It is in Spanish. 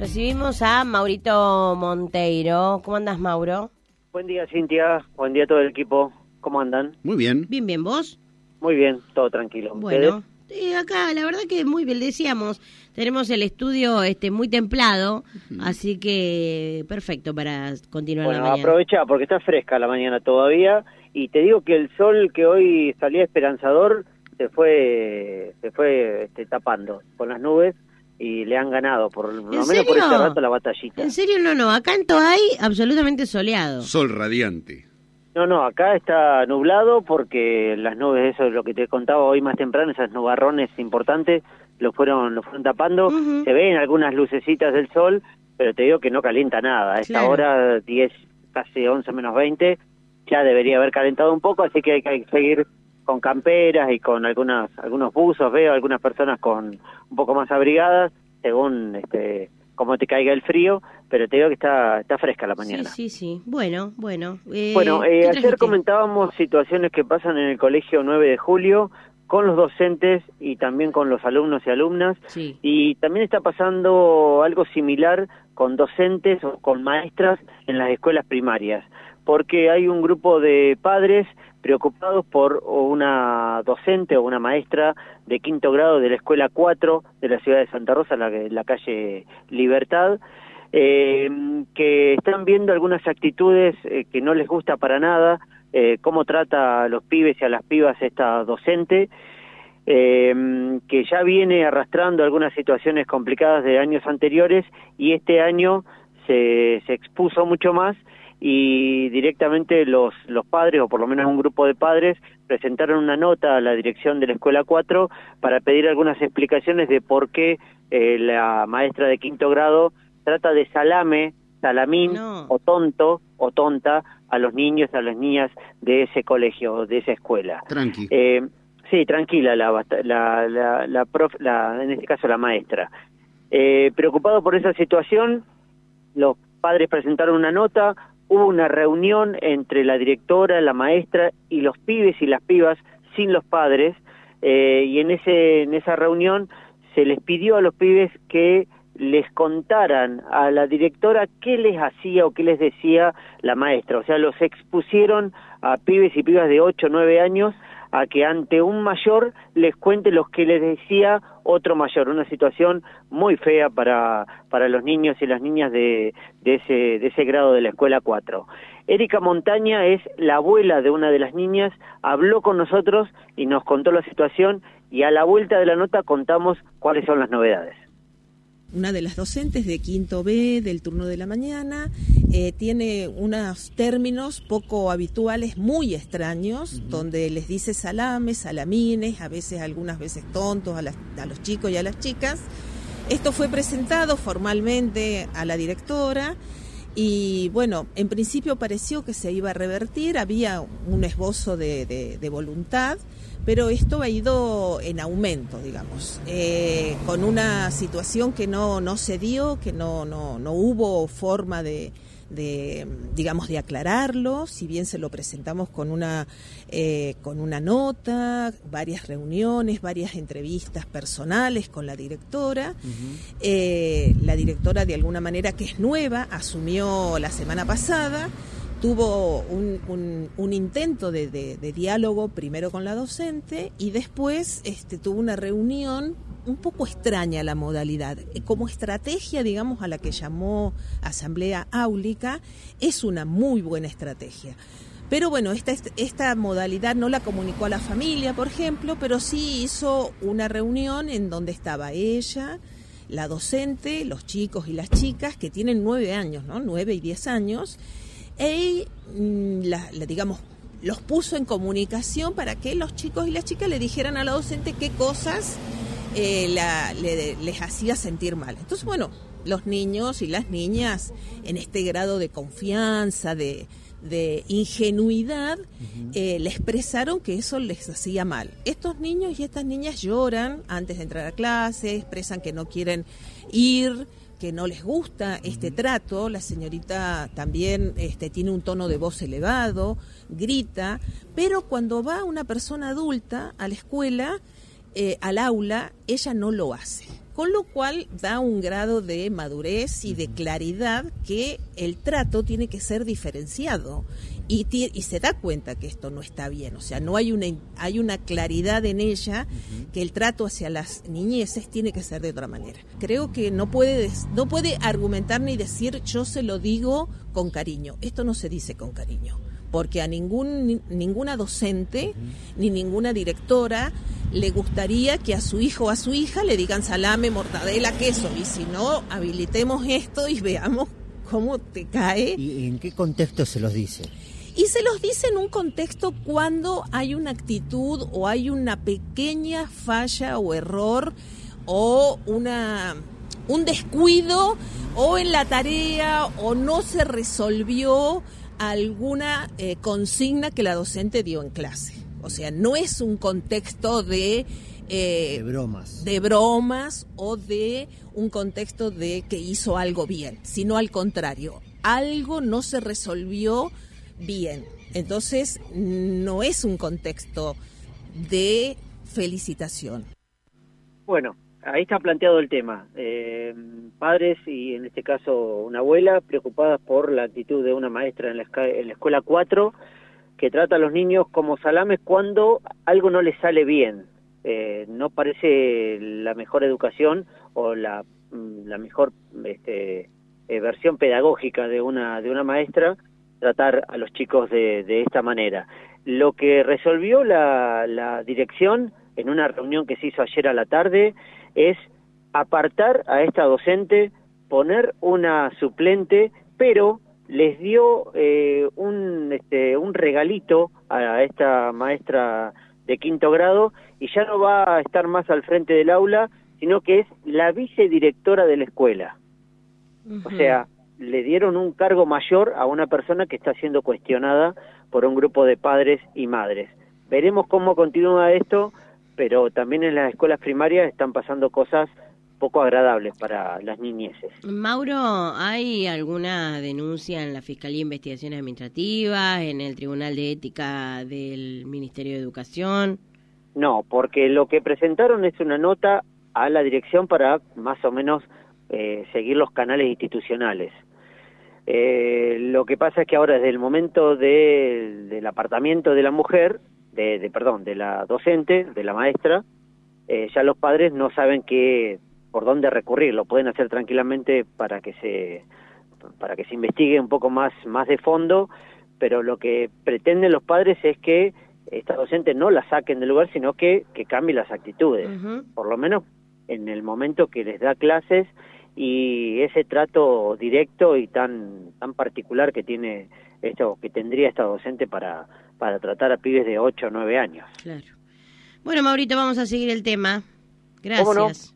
Recibimos a Maurito Monteiro. ¿Cómo andas, Mauro? Buen día, Cintia. Buen día a todo el equipo. ¿Cómo andan? Muy bien. Bien, bien, ¿vos? Muy bien, todo tranquilo. Bueno, eh, acá la verdad que muy bien, decíamos, tenemos el estudio este muy templado, así que perfecto para continuar bueno, la mañana. aprovecha porque está fresca la mañana todavía y te digo que el sol que hoy salía esperanzador se fue se fue este, tapando con las nubes y le han ganado por lo menos por ese rato la batallita. En serio no, no, acá en hay absolutamente soleado. Sol radiante. No, no, acá está nublado porque las nubes, eso es lo que te contaba hoy más temprano, esas nubarrones importantes, lo fueron, lo fueron tapando. Se ven algunas lucecitas del sol, pero te digo que no calienta nada. A esta hora, 10, casi 11 menos 20, ya debería haber calentado un poco, así que hay que seguir con camperas y con algunas, algunos buzos, veo algunas personas con un poco más abrigadas, según este cómo te caiga el frío, pero te digo que está, está fresca la mañana. Sí, sí, sí. Bueno, bueno. Eh, bueno, eh, ayer comentábamos situaciones que pasan en el colegio 9 de julio con los docentes y también con los alumnos y alumnas. Y también está pasando algo similar con docentes o con maestras en las escuelas primarias, porque hay un grupo de padres preocupados por una docente o una maestra de quinto grado de la escuela 4 de la ciudad de Santa Rosa, la, la calle Libertad, eh, que están viendo algunas actitudes eh, que no les gusta para nada, eh, cómo trata a los pibes y a las pibas esta docente, que ya viene arrastrando algunas situaciones complicadas de años anteriores y este año se, se expuso mucho más y directamente los, los padres, o por lo menos un grupo de padres, presentaron una nota a la dirección de la Escuela 4 para pedir algunas explicaciones de por qué eh, la maestra de quinto grado trata de salame, salamín o tonto o tonta a los niños, a las niñas de ese colegio, de esa escuela. Tranqui. Eh, sí, tranquila la, la, la, la, prof, la, en este caso la maestra. Eh, preocupado por esa situación, los padres presentaron una nota, hubo una reunión entre la directora, la maestra y los pibes y las pibas sin los padres eh, y en ese en esa reunión se les pidió a los pibes que les contaran a la directora qué les hacía o qué les decía la maestra, o sea, los expusieron a pibes y pibas de 8 o 9 años a que ante un mayor les cuente lo que les decía otro mayor, una situación muy fea para, para los niños y las niñas de, de, ese, de ese grado de la escuela 4. Erika Montaña es la abuela de una de las niñas, habló con nosotros y nos contó la situación y a la vuelta de la nota contamos cuáles son las novedades una de las docentes de quinto B del turno de la mañana, eh, tiene unos términos poco habituales, muy extraños, donde les dice salames, salamines, a veces algunas veces tontos a, a los chicos y a las chicas. Esto fue presentado formalmente a la directora y bueno, en principio pareció que se iba a revertir, había un esbozo de, de, voluntad, pero esto ha ido en aumento, digamos, eh, con una situación que no, no se dio, que no, no, no hubo forma de, de, digamos, de aclararlo, si bien se lo presentamos con una, eh, con una nota, varias reuniones, varias entrevistas personales con la directora. Eh, la directora, de alguna manera, que es nueva, asumió la semana pasada tuvo un, un, intento de, de, diálogo primero con la docente y después este, tuvo una reunión un poco extraña la modalidad. Como estrategia, digamos, a la que llamó Asamblea Áulica, es una muy buena estrategia. Pero bueno, esta, esta modalidad no la comunicó a la familia, por ejemplo, pero sí hizo una reunión en donde estaba ella, la docente, los chicos y las chicas que tienen nueve años, ¿no? Nueve y diez años, y mm, la, digamos, los puso en comunicación para que los chicos y las chicas le dijeran a la docente qué cosas eh, la, les hacía sentir mal. Entonces, bueno, los niños y las niñas en este grado de confianza, de, de ingenuidad, eh, le expresaron que eso les hacía mal. Estos niños y estas niñas lloran antes de entrar a clase, expresan que no quieren ir, que no les gusta este trato, la señorita también este, tiene un tono de voz elevado, grita, pero cuando va una persona adulta a la escuela, eh, al aula, ella no lo hace. Con lo cual da un grado de madurez y de claridad que el trato tiene que ser diferenciado. Y, y, se da cuenta que esto no está bien, o sea, no hay una, hay una claridad en ella que el trato hacia las niñeces tiene que ser de otra manera. Creo que no puede, no puede argumentar ni decir yo se lo digo con cariño, esto no se dice con cariño porque a ningún, ninguna docente ni ninguna directora le gustaría que a su hijo o a su hija le digan salame, mortadela, queso. Y si no, habilitemos esto y veamos cómo te cae. ¿Y en qué contexto se los dice? Y se los dice en un contexto cuando hay una actitud o hay una pequeña falla o error o una un descuido o en la tarea o no se resolvió alguna eh, consigna que la docente dio en clase. O sea, no es un contexto de... Eh, de bromas. De bromas o de un contexto de que hizo algo bien, sino al contrario, algo no se resolvió bien. Entonces, no es un contexto de felicitación. Bueno, ahí está planteado el tema. Eh, padres y en este caso una abuela preocupadas por la actitud de una maestra en la, en la escuela 4 que trata a los niños como salames cuando algo no les sale bien. Eh, no parece la mejor educación o la, mm, la mejor este, eh, versión pedagógica de una, de una maestra tratar a los chicos de, de esta manera. Lo que resolvió la, la dirección en una reunión que se hizo ayer a la tarde es apartar a esta docente, poner una suplente, pero les dio eh, un, este, un regalito a esta maestra de quinto grado y ya no va a estar más al frente del aula, sino que es la vicedirectora de la escuela. O sea, le dieron un cargo mayor a una persona que está siendo cuestionada por un grupo de padres y madres. Veremos cómo continúa esto pero también en las escuelas primarias están pasando cosas poco agradables para las niñeces. Mauro, ¿hay alguna denuncia en la Fiscalía de Investigaciones Administrativas, en el Tribunal de Ética del Ministerio de Educación? No, porque lo que presentaron es una nota a la dirección para más o menos eh, seguir los canales institucionales. Eh, lo que pasa es que ahora desde el momento del apartamiento de la mujer de, perdón, de la docente, de la maestra, eh, ya los padres no saben qué, por dónde recurrir, lo pueden hacer tranquilamente para que se para que se investigue un poco más más de fondo, pero lo que pretenden los padres es que esta docente no la saquen del lugar, sino que, que cambie las actitudes, por lo menos en el momento que les da clases y ese trato directo y tan tan particular que tiene esto que tendría esta docente para para tratar a pibes de 8 o 9 años. Claro. Bueno, Maurito, vamos a seguir el tema. Gracias.